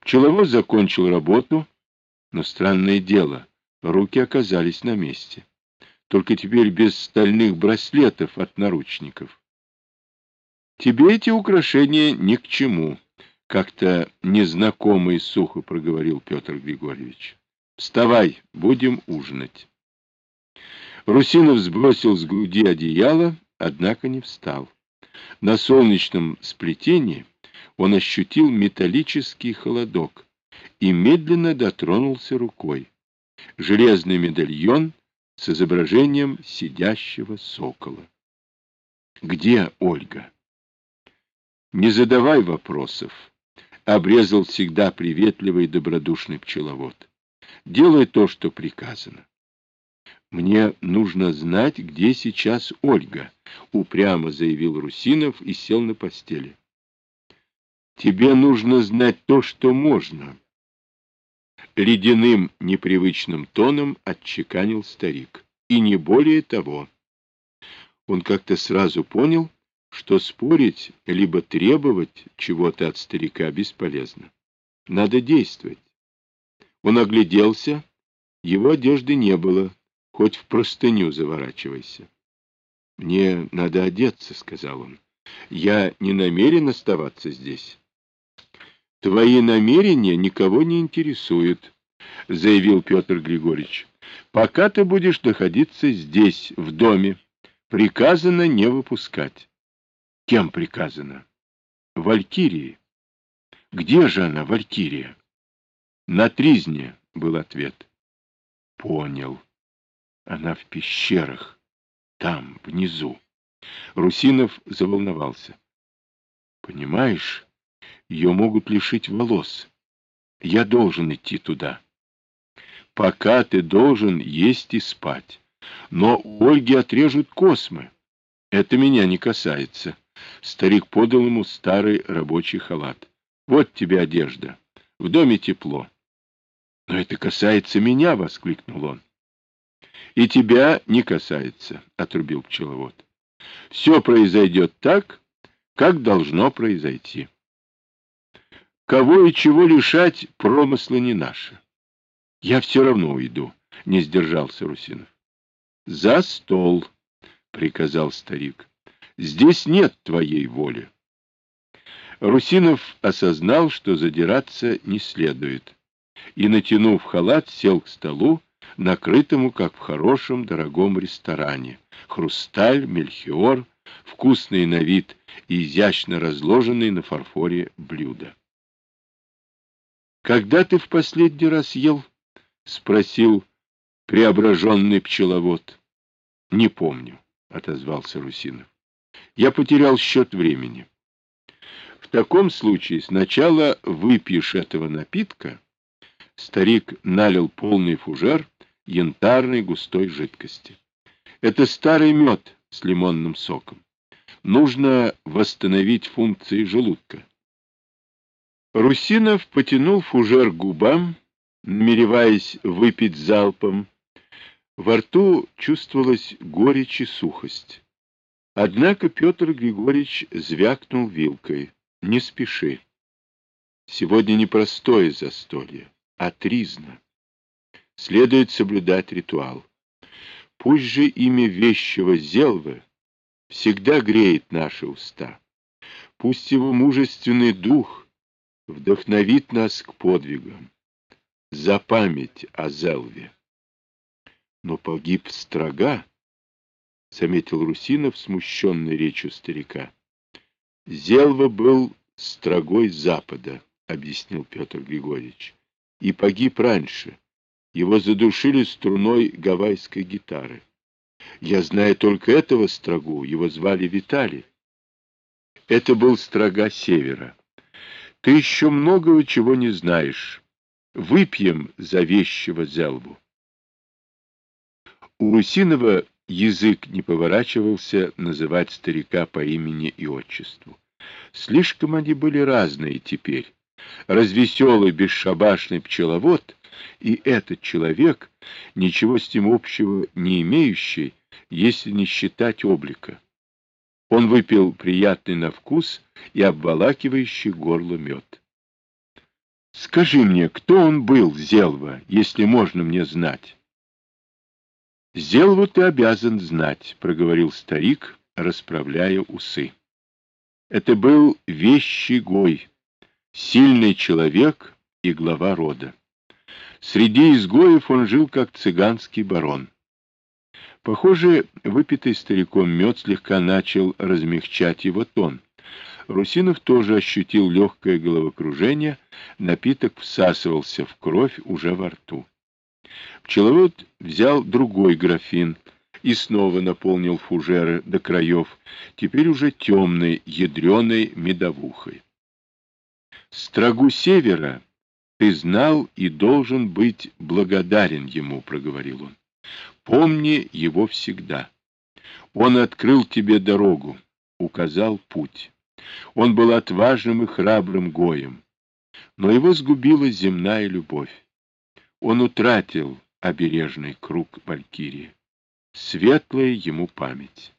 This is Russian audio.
Пчеловод закончил работу, но странное дело, руки оказались на месте. Только теперь без стальных браслетов от наручников. Тебе эти украшения ни к чему, как-то незнакомо и сухо проговорил Петр Григорьевич. Вставай, будем ужинать. Русинов сбросил с груди одеяло, однако не встал. На солнечном сплетении он ощутил металлический холодок и медленно дотронулся рукой. Железный медальон с изображением сидящего сокола. Где Ольга? Не задавай вопросов, обрезал всегда приветливый добродушный пчеловод. Делай то, что приказано. Мне нужно знать, где сейчас Ольга, упрямо заявил Русинов и сел на постели. Тебе нужно знать то, что можно. Ледяным непривычным тоном отчеканил старик. И не более того. Он как-то сразу понял, что спорить, либо требовать чего-то от старика бесполезно. Надо действовать. Он огляделся, его одежды не было, хоть в простыню заворачивайся. — Мне надо одеться, — сказал он. — Я не намерен оставаться здесь. — Твои намерения никого не интересуют, — заявил Петр Григорьевич. — Пока ты будешь находиться здесь, в доме, приказано не выпускать. — Кем приказано? — Валькирии. — Где же она, Валькирия? — На Тризне, — был ответ. — Понял. Она в пещерах, там, внизу. Русинов заволновался. Понимаешь, ее могут лишить волос. Я должен идти туда. Пока ты должен есть и спать. Но Ольге отрежут космы. Это меня не касается. Старик подал ему старый рабочий халат. Вот тебе одежда. В доме тепло. Но это касается меня, — воскликнул он. И тебя не касается, — отрубил пчеловод. Все произойдет так, как должно произойти. Кого и чего лишать, промыслы не наши. Я все равно уйду, — не сдержался Русинов. — За стол, — приказал старик. — Здесь нет твоей воли. Русинов осознал, что задираться не следует, и, натянув халат, сел к столу, накрытому, как в хорошем дорогом ресторане. Хрусталь, мельхиор, вкусный на вид и изящно разложенный на фарфоре блюда. «Когда ты в последний раз ел?» — спросил преображенный пчеловод. «Не помню», — отозвался Русинов. «Я потерял счет времени». «В таком случае сначала выпьешь этого напитка». Старик налил полный фужер янтарной густой жидкости. Это старый мед с лимонным соком. Нужно восстановить функции желудка. Русинов потянул фужер к губам, намереваясь выпить залпом. Во рту чувствовалась горечь и сухость. Однако Петр Григорьевич звякнул вилкой. «Не спеши. Сегодня не простое застолье, а тризна следует соблюдать ритуал. Пусть же имя вещего Зелвы всегда греет наши уста. Пусть его мужественный дух вдохновит нас к подвигам. За память о Зелве. Но погиб строга, — заметил Русинов, смущенный речью старика. Зелва был строгой запада, — объяснил Петр Григорьевич, — и погиб раньше. Его задушили струной гавайской гитары. Я знаю только этого строгу, его звали Виталий. Это был строга севера. Ты еще многого чего не знаешь. Выпьем за вещего Зелву. У Русинова язык не поворачивался называть старика по имени и отчеству. Слишком они были разные теперь. Развеселый, бесшабашный пчеловод и этот человек, ничего с ним общего не имеющий, если не считать облика. Он выпил приятный на вкус и обволакивающий горло мед. Скажи мне, кто он был, Зелва, если можно мне знать? Зелву ты обязан знать, проговорил старик, расправляя усы. Это был вещий гой, сильный человек и глава рода. Среди изгоев он жил как цыганский барон. Похоже, выпитый стариком мед слегка начал размягчать его тон. Русинов тоже ощутил легкое головокружение, напиток всасывался в кровь уже во рту. Пчеловод взял другой графин и снова наполнил фужеры до краев, теперь уже темной, ядреной медовухой. «Строгу севера ты знал и должен быть благодарен ему», — проговорил он. «Помни его всегда. Он открыл тебе дорогу, указал путь». Он был отважным и храбрым гоем, но его сгубила земная любовь. Он утратил обережный круг Валькирии. Светлая ему память.